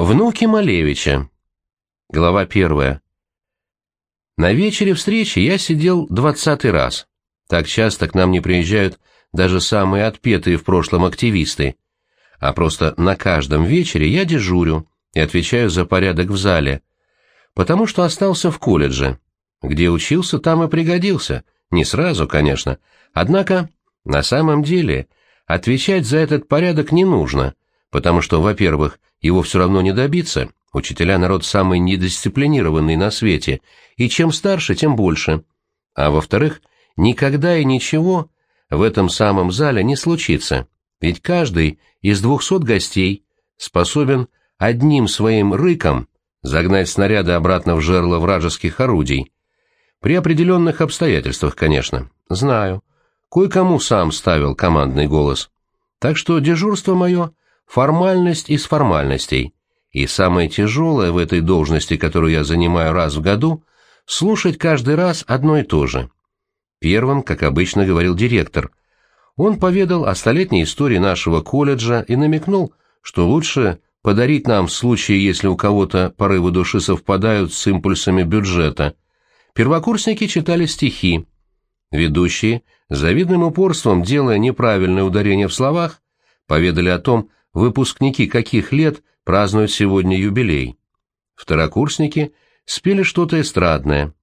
Внуки Малевича. Глава первая. На вечере встречи я сидел двадцатый раз. Так часто к нам не приезжают даже самые отпетые в прошлом активисты. А просто на каждом вечере я дежурю и отвечаю за порядок в зале. Потому что остался в колледже. Где учился, там и пригодился. Не сразу, конечно. Однако, на самом деле, отвечать за этот порядок не нужно, потому что, во-первых, его все равно не добиться, учителя народ самый недисциплинированный на свете, и чем старше, тем больше. А во-вторых, никогда и ничего в этом самом зале не случится, ведь каждый из двухсот гостей способен одним своим рыком загнать снаряды обратно в жерло вражеских орудий. При определенных обстоятельствах, конечно. Знаю. Кое-кому сам ставил командный голос. Так что дежурство мое формальность из формальностей, и самое тяжелое в этой должности, которую я занимаю раз в году, слушать каждый раз одно и то же. Первым, как обычно говорил директор, он поведал о столетней истории нашего колледжа и намекнул, что лучше подарить нам в случае, если у кого-то порывы души совпадают с импульсами бюджета. Первокурсники читали стихи. Ведущие, завидным упорством делая неправильное ударение в словах, поведали о том, выпускники каких лет празднуют сегодня юбилей. Второкурсники спели что-то эстрадное.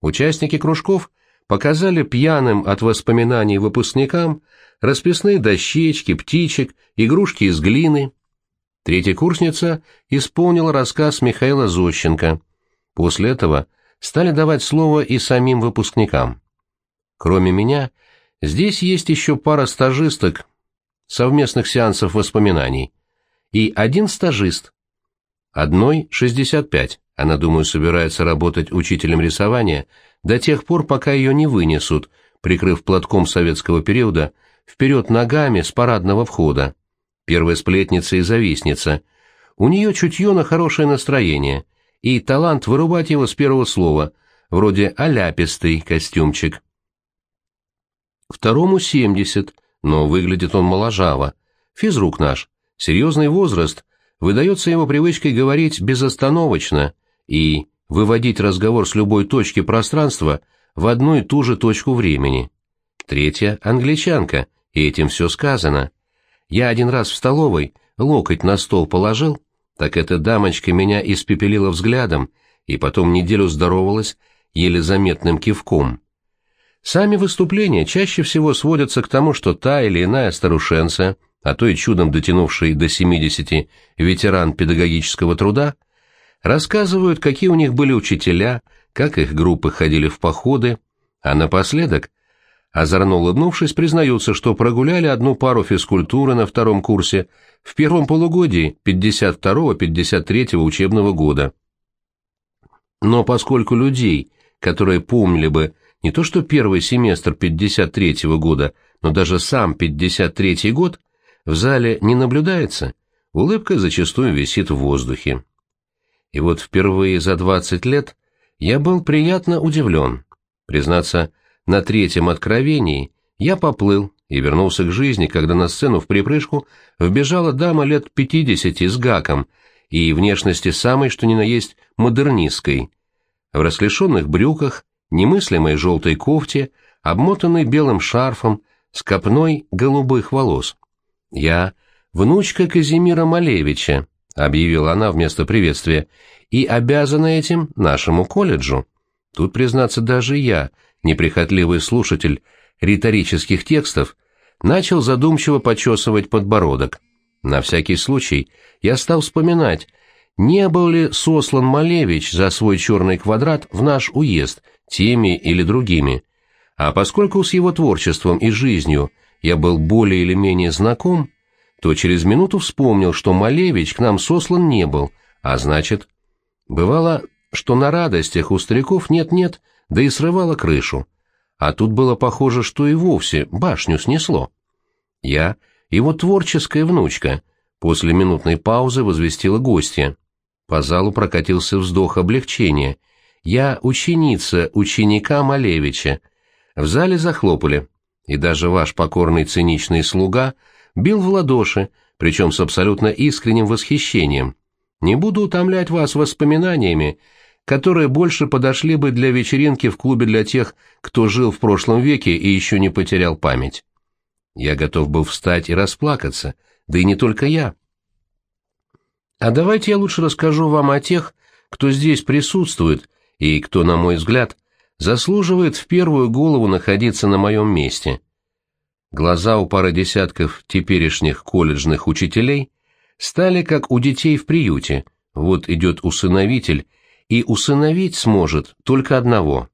Участники кружков показали пьяным от воспоминаний выпускникам расписные дощечки, птичек, игрушки из глины. Третья курсница исполнила рассказ Михаила Зощенко. После этого стали давать слово и самим выпускникам. Кроме меня, здесь есть еще пара стажисток, совместных сеансов воспоминаний, и один стажист. Одной 65, она, думаю, собирается работать учителем рисования до тех пор, пока ее не вынесут, прикрыв платком советского периода, вперед ногами с парадного входа. Первая сплетница и завистница. У нее чутье на хорошее настроение и талант вырубать его с первого слова, вроде «аляпистый» костюмчик. Второму 70, но выглядит он моложаво. Физрук наш, серьезный возраст, выдается его привычкой говорить безостановочно и выводить разговор с любой точки пространства в одну и ту же точку времени. Третья — англичанка, и этим все сказано. Я один раз в столовой локоть на стол положил, так эта дамочка меня испепелила взглядом и потом неделю здоровалась еле заметным кивком. Сами выступления чаще всего сводятся к тому, что та или иная старушенция, а то и чудом дотянувший до 70 ветеран педагогического труда, рассказывают, какие у них были учителя, как их группы ходили в походы, а напоследок, озорно улыбнувшись, признаются, что прогуляли одну пару физкультуры на втором курсе в первом полугодии 52-53 учебного года. Но поскольку людей, которые помнили бы не то что первый семестр 53-го года, но даже сам 53-й год в зале не наблюдается, улыбка зачастую висит в воздухе. И вот впервые за 20 лет я был приятно удивлен. Признаться, на третьем откровении я поплыл и вернулся к жизни, когда на сцену в припрыжку вбежала дама лет 50 с гаком и внешности самой, что ни на есть, модернистской, в расклешенных брюках немыслимой желтой кофте, обмотанной белым шарфом, с копной голубых волос. «Я внучка Казимира Малевича», — объявила она вместо приветствия, «и обязана этим нашему колледжу». Тут, признаться, даже я, неприхотливый слушатель риторических текстов, начал задумчиво почесывать подбородок. На всякий случай я стал вспоминать, не был ли сослан Малевич за свой черный квадрат в наш уезд — теми или другими, а поскольку с его творчеством и жизнью я был более или менее знаком, то через минуту вспомнил, что Малевич к нам сослан не был, а значит, бывало, что на радостях у стариков нет-нет, да и срывало крышу, а тут было похоже, что и вовсе башню снесло. Я, его творческая внучка, после минутной паузы возвестила гостья. По залу прокатился вздох облегчения — я ученица ученика Малевича. В зале захлопали, и даже ваш покорный циничный слуга бил в ладоши, причем с абсолютно искренним восхищением. Не буду утомлять вас воспоминаниями, которые больше подошли бы для вечеринки в клубе для тех, кто жил в прошлом веке и еще не потерял память. Я готов был встать и расплакаться, да и не только я. А давайте я лучше расскажу вам о тех, кто здесь присутствует и кто, на мой взгляд, заслуживает в первую голову находиться на моем месте. Глаза у пары десятков теперешних колледжных учителей стали как у детей в приюте, вот идет усыновитель, и усыновить сможет только одного.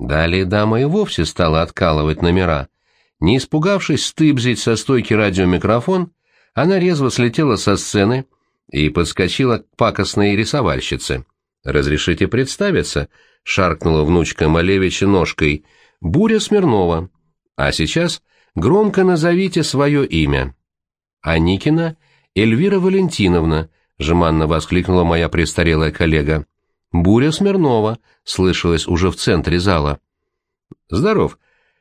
Далее дама и вовсе стала откалывать номера. Не испугавшись стыбзить со стойки радиомикрофон, она резво слетела со сцены и подскочила к пакостной рисовальщице. «Разрешите представиться?» — шаркнула внучка Малевича ножкой. «Буря Смирнова. А сейчас громко назовите свое имя». «Аникина Эльвира Валентиновна», — жеманно воскликнула моя престарелая коллега. «Буря Смирнова», — слышалось уже в центре зала. «Здоров.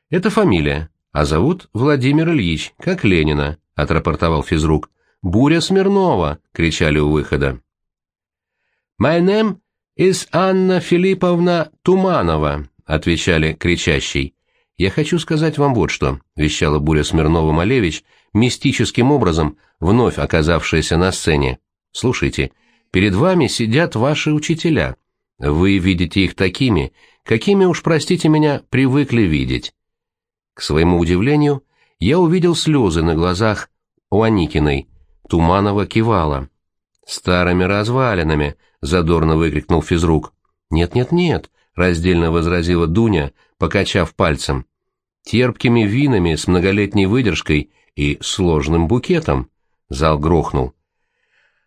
Это фамилия. А зовут Владимир Ильич, как Ленина», — отрапортовал физрук. «Буря Смирнова!» — кричали у выхода. «My name is Анна Филипповна Туманова», — отвечали кричащий. «Я хочу сказать вам вот что», — вещала Буря Смирнова-Малевич, мистическим образом вновь оказавшаяся на сцене. «Слушайте, перед вами сидят ваши учителя. Вы видите их такими, какими уж, простите меня, привыкли видеть». К своему удивлению, я увидел слезы на глазах у Аникиной, Туманова кивала. «Старыми развалинами!» — задорно выкрикнул физрук. «Нет-нет-нет!» — раздельно возразила Дуня, покачав пальцем. «Терпкими винами с многолетней выдержкой и сложным букетом!» — зал грохнул.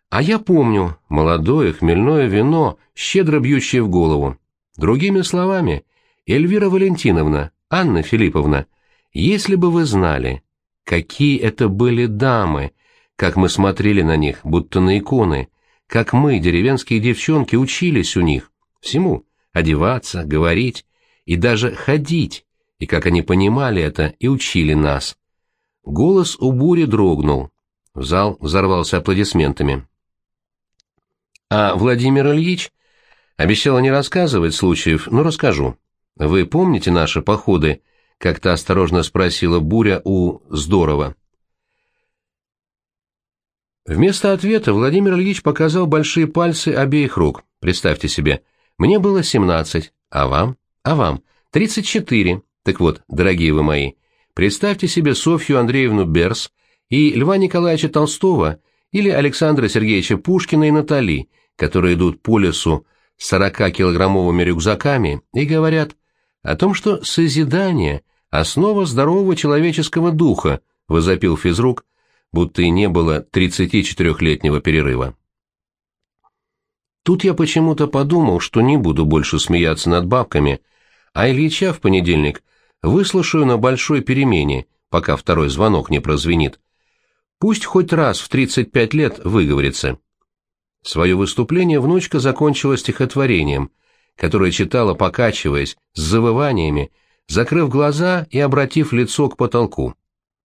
«А я помню, молодое хмельное вино, щедро бьющее в голову. Другими словами, Эльвира Валентиновна, Анна Филипповна, если бы вы знали, какие это были дамы, как мы смотрели на них, будто на иконы, как мы, деревенские девчонки, учились у них, всему, одеваться, говорить и даже ходить, и как они понимали это и учили нас. Голос у бури дрогнул. В зал взорвался аплодисментами. А Владимир Ильич обещал не рассказывать случаев, но расскажу. Вы помните наши походы? Как-то осторожно спросила Буря у Здорова. Вместо ответа Владимир Ильич показал большие пальцы обеих рук. Представьте себе, мне было 17, а вам? А вам? 34. Так вот, дорогие вы мои, представьте себе Софью Андреевну Берс и Льва Николаевича Толстого или Александра Сергеевича Пушкина и Натали, которые идут по лесу с 40-килограммовыми рюкзаками и говорят о том, что созидание – основа здорового человеческого духа, возопил физрук, будто и не было 34-летнего перерыва. Тут я почему-то подумал, что не буду больше смеяться над бабками, а Ильича в понедельник выслушаю на большой перемене, пока второй звонок не прозвенит. Пусть хоть раз в 35 лет выговорится. Свое выступление внучка закончила стихотворением, которое читала, покачиваясь, с завываниями, закрыв глаза и обратив лицо к потолку.